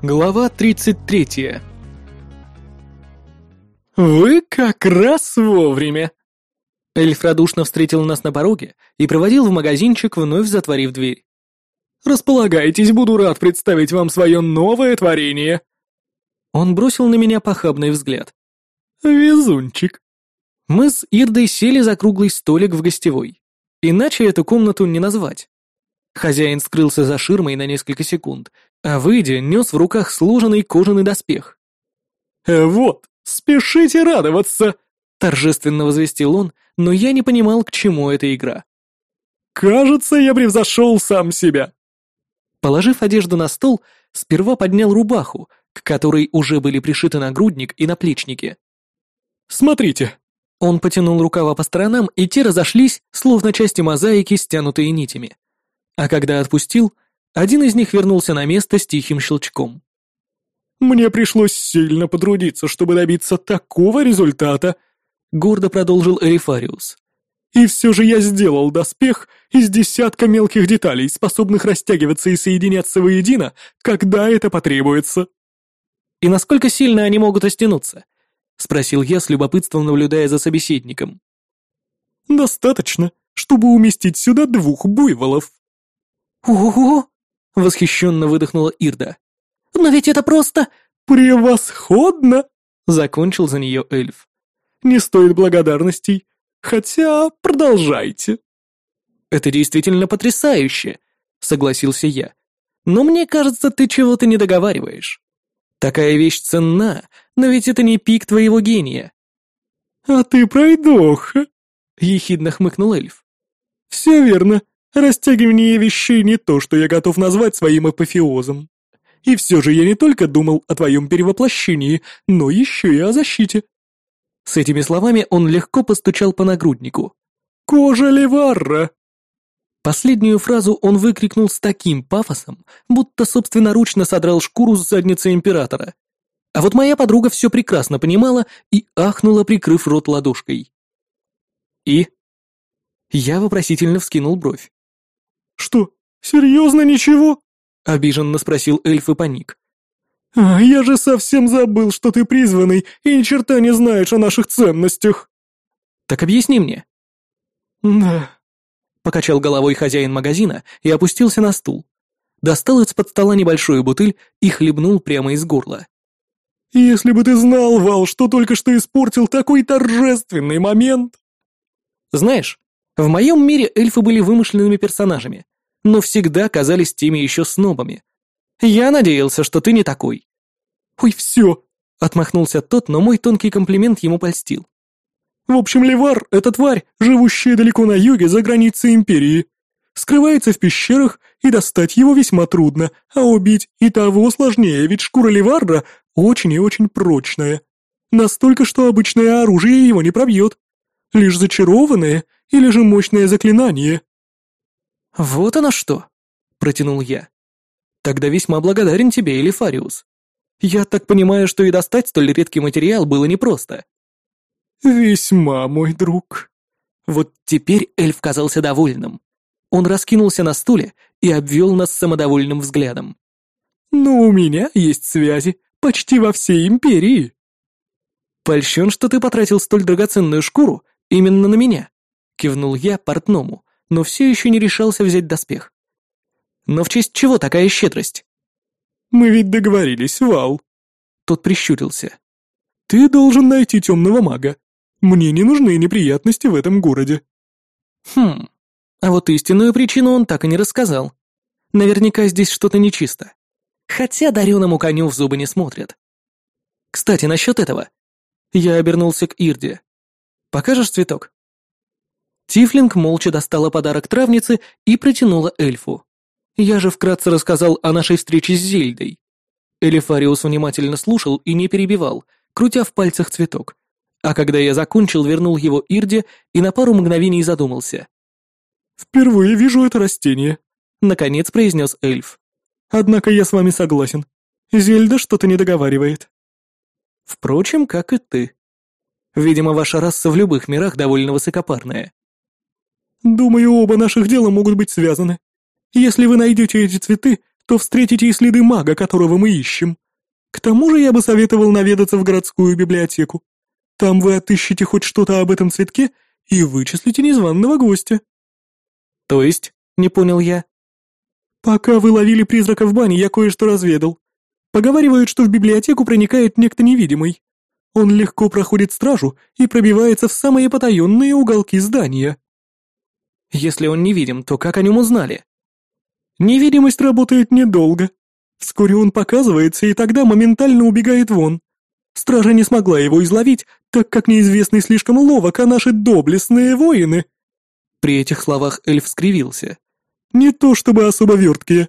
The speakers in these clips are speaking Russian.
Глава 33 «Вы как раз вовремя!» Эльф радушно встретил нас на пороге и проводил в магазинчик, вновь затворив дверь. «Располагайтесь, буду рад представить вам свое новое творение!» Он бросил на меня похабный взгляд. «Везунчик!» Мы с Ирдой сели за круглый столик в гостевой. Иначе эту комнату не назвать. Хозяин скрылся за ширмой на несколько секунд, а выйдя, нес в руках сложенный кожаный доспех. «Э, «Вот, спешите радоваться!» — торжественно возвестил он, но я не понимал, к чему эта игра. «Кажется, я превзошел сам себя!» Положив одежду на стол, сперва поднял рубаху, к которой уже были пришиты нагрудник и наплечники. «Смотрите!» Он потянул рукава по сторонам, и те разошлись, словно части мозаики, стянутые нитями. А когда отпустил, один из них вернулся на место с тихим щелчком. «Мне пришлось сильно потрудиться, чтобы добиться такого результата», — гордо продолжил Эрифариус. «И все же я сделал доспех из десятка мелких деталей, способных растягиваться и соединяться воедино, когда это потребуется». «И насколько сильно они могут остянуться?» — спросил я с любопытством, наблюдая за собеседником. «Достаточно, чтобы уместить сюда двух буйволов», «Ого!» — восхищенно выдохнула Ирда. «Но ведь это просто...» «Превосходно!» — закончил за нее эльф. «Не стоит благодарностей, хотя продолжайте». «Это действительно потрясающе!» — согласился я. «Но мне кажется, ты чего-то не договариваешь. Такая вещь ценна, но ведь это не пик твоего гения». «А ты пройдоха!» — ехидно хмыкнул эльф. «Все верно. Растягивание вещей не то, что я готов назвать своим апофеозом. И все же я не только думал о твоем перевоплощении, но еще и о защите». С этими словами он легко постучал по нагруднику. «Кожа Леварра!» Последнюю фразу он выкрикнул с таким пафосом, будто собственноручно содрал шкуру с задницы императора. А вот моя подруга все прекрасно понимала и ахнула, прикрыв рот ладошкой. «И?» Я вопросительно вскинул бровь. «Что, серьезно ничего?» — обиженно спросил эльф и паник. «А, я же совсем забыл, что ты призванный и ни черта не знаешь о наших ценностях». «Так объясни мне». «Да», — покачал головой хозяин магазина и опустился на стул. Достал из-под стола небольшую бутыль и хлебнул прямо из горла. «Если бы ты знал, Вал, что только что испортил такой торжественный момент!» «Знаешь, в моем мире эльфы были вымышленными персонажами, но всегда казались теми еще снобами. Я надеялся, что ты не такой». «Ой, все!» — отмахнулся тот, но мой тонкий комплимент ему польстил. «В общем, Левар — это тварь, живущая далеко на юге, за границей Империи. Скрывается в пещерах, и достать его весьма трудно, а убить и того сложнее, ведь шкура Леварра очень и очень прочная. Настолько, что обычное оружие его не пробьет. Лишь зачарованное или же мощное заклинание». «Вот оно что!» — протянул я. «Тогда весьма благодарен тебе, Элифариус. Я так понимаю, что и достать столь редкий материал было непросто». «Весьма, мой друг». Вот теперь эльф казался довольным. Он раскинулся на стуле и обвел нас самодовольным взглядом. «Но у меня есть связи почти во всей империи». «Польщен, что ты потратил столь драгоценную шкуру именно на меня», кивнул я портному, но все еще не решался взять доспех. Но в честь чего такая щедрость? Мы ведь договорились, Вал. Тот прищурился. Ты должен найти темного мага. Мне не нужны неприятности в этом городе. Хм, а вот истинную причину он так и не рассказал. Наверняка здесь что-то нечисто. Хотя дареному коню в зубы не смотрят. Кстати, насчет этого. Я обернулся к Ирде. Покажешь цветок? Тифлинг молча достала подарок травницы и протянула эльфу. Я же вкратце рассказал о нашей встрече с Зельдой. Элифариус внимательно слушал и не перебивал, крутя в пальцах цветок. А когда я закончил, вернул его Ирде и на пару мгновений задумался. «Впервые вижу это растение», — наконец произнес эльф. «Однако я с вами согласен. Зельда что-то не договаривает». «Впрочем, как и ты. Видимо, ваша раса в любых мирах довольно высокопарная. Думаю, оба наших дела могут быть связаны. Если вы найдете эти цветы, то встретите и следы мага, которого мы ищем. К тому же я бы советовал наведаться в городскую библиотеку. Там вы отыщете хоть что-то об этом цветке и вычислите незваного гостя». «То есть?» — не понял я. «Пока вы ловили призрака в бане, я кое-что разведал. Поговаривают, что в библиотеку проникает некто невидимый. Он легко проходит стражу и пробивается в самые потаенные уголки здания». «Если он невидим, то как о нем узнали?» «Невидимость работает недолго. Вскоре он показывается и тогда моментально убегает вон. Стража не смогла его изловить, так как неизвестный слишком ловок, а наши доблестные воины...» При этих словах эльф скривился. «Не то чтобы особо верткие,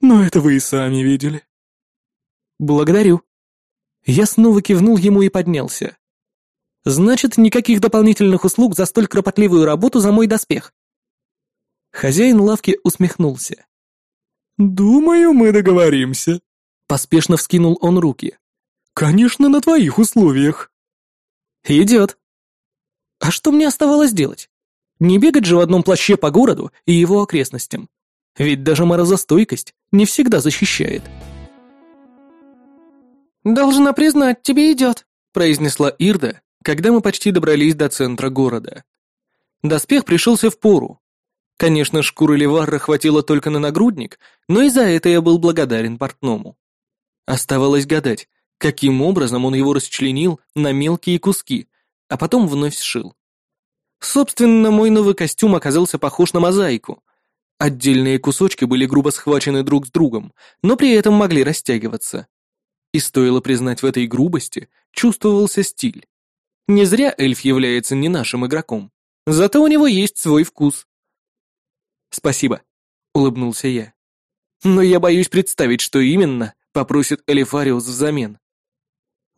но это вы и сами видели». «Благодарю». Я снова кивнул ему и поднялся. «Значит, никаких дополнительных услуг за столь кропотливую работу за мой доспех». Хозяин лавки усмехнулся. «Думаю, мы договоримся», — поспешно вскинул он руки. «Конечно, на твоих условиях». «Идет». А что мне оставалось делать? Не бегать же в одном плаще по городу и его окрестностям. Ведь даже морозостойкость не всегда защищает. «Должна признать, тебе идет», — произнесла Ирда, когда мы почти добрались до центра города. Доспех пришелся в пору. Конечно, шкуры Леварра хватило только на нагрудник, но и за это я был благодарен портному. Оставалось гадать, каким образом он его расчленил на мелкие куски, а потом вновь сшил. Собственно, мой новый костюм оказался похож на мозаику. Отдельные кусочки были грубо схвачены друг с другом, но при этом могли растягиваться. И стоило признать в этой грубости, чувствовался стиль. Не зря эльф является не нашим игроком. Зато у него есть свой вкус. «Спасибо», — улыбнулся я. «Но я боюсь представить, что именно попросит Элифариус взамен».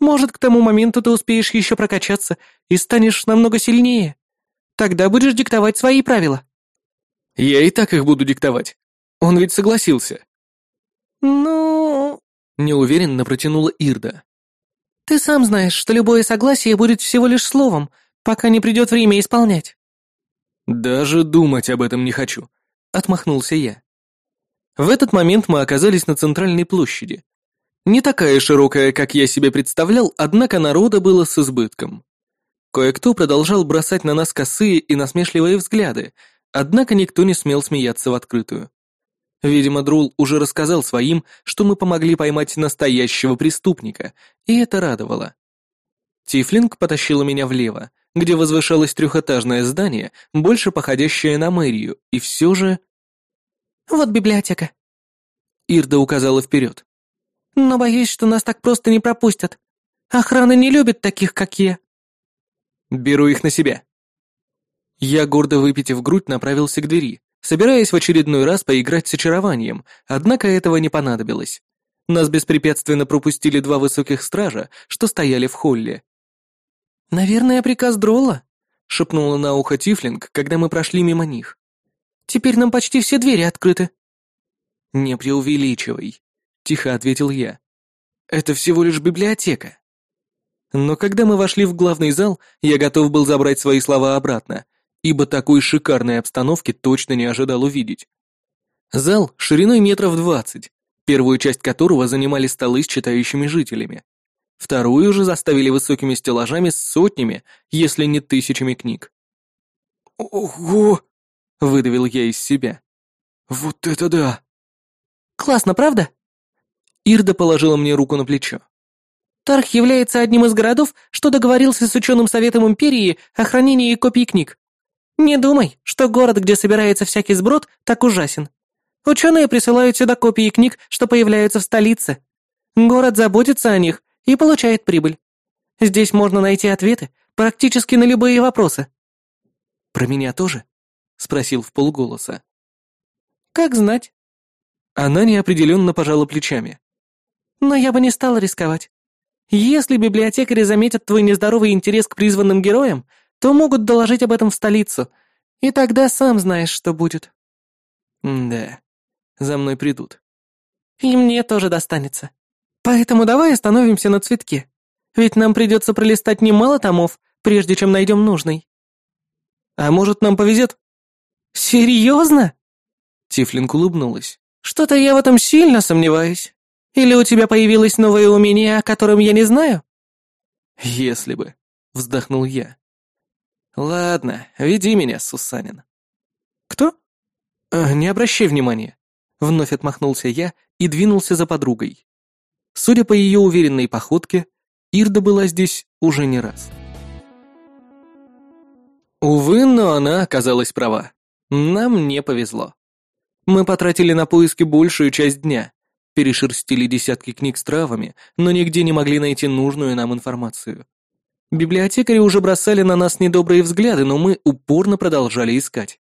«Может, к тому моменту ты успеешь еще прокачаться и станешь намного сильнее. Тогда будешь диктовать свои правила». «Я и так их буду диктовать. Он ведь согласился». «Ну...» — неуверенно протянула Ирда. «Ты сам знаешь, что любое согласие будет всего лишь словом, пока не придет время исполнять». «Даже думать об этом не хочу», — отмахнулся я. В этот момент мы оказались на центральной площади. Не такая широкая, как я себе представлял, однако народа было с избытком. Кое-кто продолжал бросать на нас косые и насмешливые взгляды, однако никто не смел смеяться в открытую. Видимо, Друл уже рассказал своим, что мы помогли поймать настоящего преступника, и это радовало. Тифлинг потащила меня влево, где возвышалось трехэтажное здание, больше походящее на мэрию, и все же... «Вот библиотека». Ирда указала вперед. «Но боюсь, что нас так просто не пропустят. Охрана не любит таких, как я». «Беру их на себя». Я, гордо выпитив грудь, направился к двери, собираясь в очередной раз поиграть с очарованием, однако этого не понадобилось. Нас беспрепятственно пропустили два высоких стража, что стояли в холле. «Наверное, приказ Дролла», — шепнула на ухо Тифлинг, когда мы прошли мимо них. «Теперь нам почти все двери открыты». «Не преувеличивай», — тихо ответил я. «Это всего лишь библиотека». Но когда мы вошли в главный зал, я готов был забрать свои слова обратно, ибо такой шикарной обстановки точно не ожидал увидеть. Зал шириной метров двадцать, первую часть которого занимали столы с читающими жителями. Вторую же заставили высокими стеллажами с сотнями, если не тысячами книг. «Ого!» — выдавил я из себя. «Вот это да!» «Классно, правда?» Ирда положила мне руку на плечо. Тарх является одним из городов, что договорился с ученым советом Империи о хранении копий книг. Не думай, что город, где собирается всякий сброд, так ужасен. Ученые присылают сюда копии книг, что появляются в столице. Город заботится о них и получает прибыль. Здесь можно найти ответы практически на любые вопросы. Про меня тоже? Спросил в полголоса. Как знать. Она неопределенно пожала плечами. Но я бы не стала рисковать. Если библиотекари заметят твой нездоровый интерес к призванным героям, то могут доложить об этом в столицу, и тогда сам знаешь, что будет. да, за мной придут. И мне тоже достанется. Поэтому давай остановимся на цветке. Ведь нам придется пролистать немало томов, прежде чем найдем нужный. А может, нам повезет? Серьезно? Тифлинг улыбнулась. «Что-то я в этом сильно сомневаюсь. Или у тебя появилось новое умение, о котором я не знаю?» «Если бы», — вздохнул я. «Ладно, веди меня, Сусанин». «Кто?» э, «Не обращай внимания», — вновь отмахнулся я и двинулся за подругой. Судя по ее уверенной походке, Ирда была здесь уже не раз. Увы, но она оказалась права. Нам не повезло. Мы потратили на поиски большую часть дня, перешерстили десятки книг с травами, но нигде не могли найти нужную нам информацию. Библиотекари уже бросали на нас недобрые взгляды, но мы упорно продолжали искать.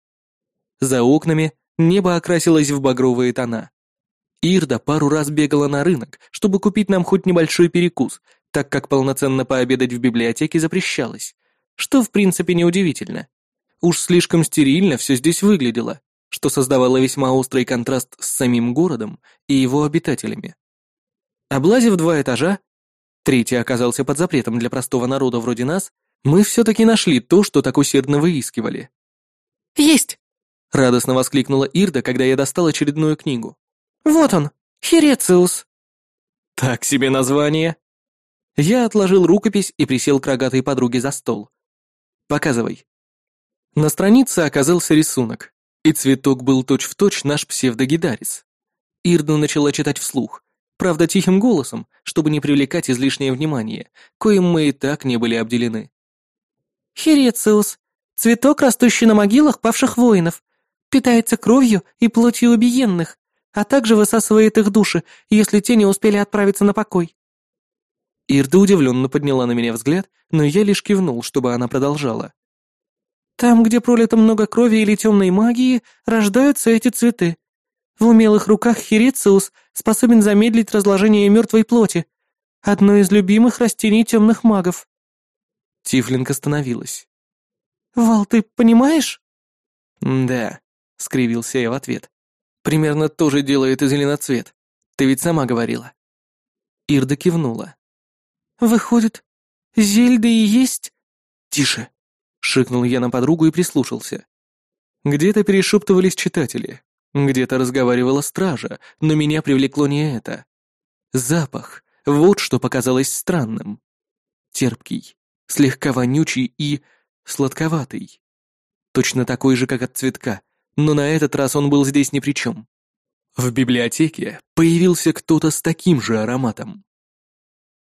За окнами небо окрасилось в багровые тона. Ирда пару раз бегала на рынок, чтобы купить нам хоть небольшой перекус, так как полноценно пообедать в библиотеке запрещалось, что в принципе неудивительно. Уж слишком стерильно все здесь выглядело что создавало весьма острый контраст с самим городом и его обитателями. Облазив два этажа, третий оказался под запретом для простого народа вроде нас, мы все-таки нашли то, что так усердно выискивали. «Есть!» — радостно воскликнула Ирда, когда я достал очередную книгу. «Вот он, Хирециус!» «Так себе название!» Я отложил рукопись и присел к рогатой подруге за стол. «Показывай». На странице оказался рисунок, и цветок был точь-в-точь точь наш псевдогидарис. Ирда начала читать вслух, правда тихим голосом, чтобы не привлекать излишнее внимание, коим мы и так не были обделены. «Хирециус, цветок, растущий на могилах павших воинов, питается кровью и плотью убиенных, а также высасывает их души, если те не успели отправиться на покой». Ирда удивленно подняла на меня взгляд, но я лишь кивнул, чтобы она продолжала. Там, где пролито много крови или темной магии, рождаются эти цветы. В умелых руках Хирициус способен замедлить разложение мертвой плоти. Одно из любимых растений темных магов. Тифлинг остановилась. «Вал, ты понимаешь?» «Да», — скривился я в ответ. «Примерно то же делает и зеленоцвет. Ты ведь сама говорила». Ирда кивнула. «Выходит, Зельда и есть...» «Тише», Шикнул я на подругу и прислушался. Где-то перешептывались читатели, где-то разговаривала стража, но меня привлекло не это. Запах, вот что показалось странным. Терпкий, слегка вонючий и сладковатый. Точно такой же, как от цветка, но на этот раз он был здесь ни при чем. В библиотеке появился кто-то с таким же ароматом.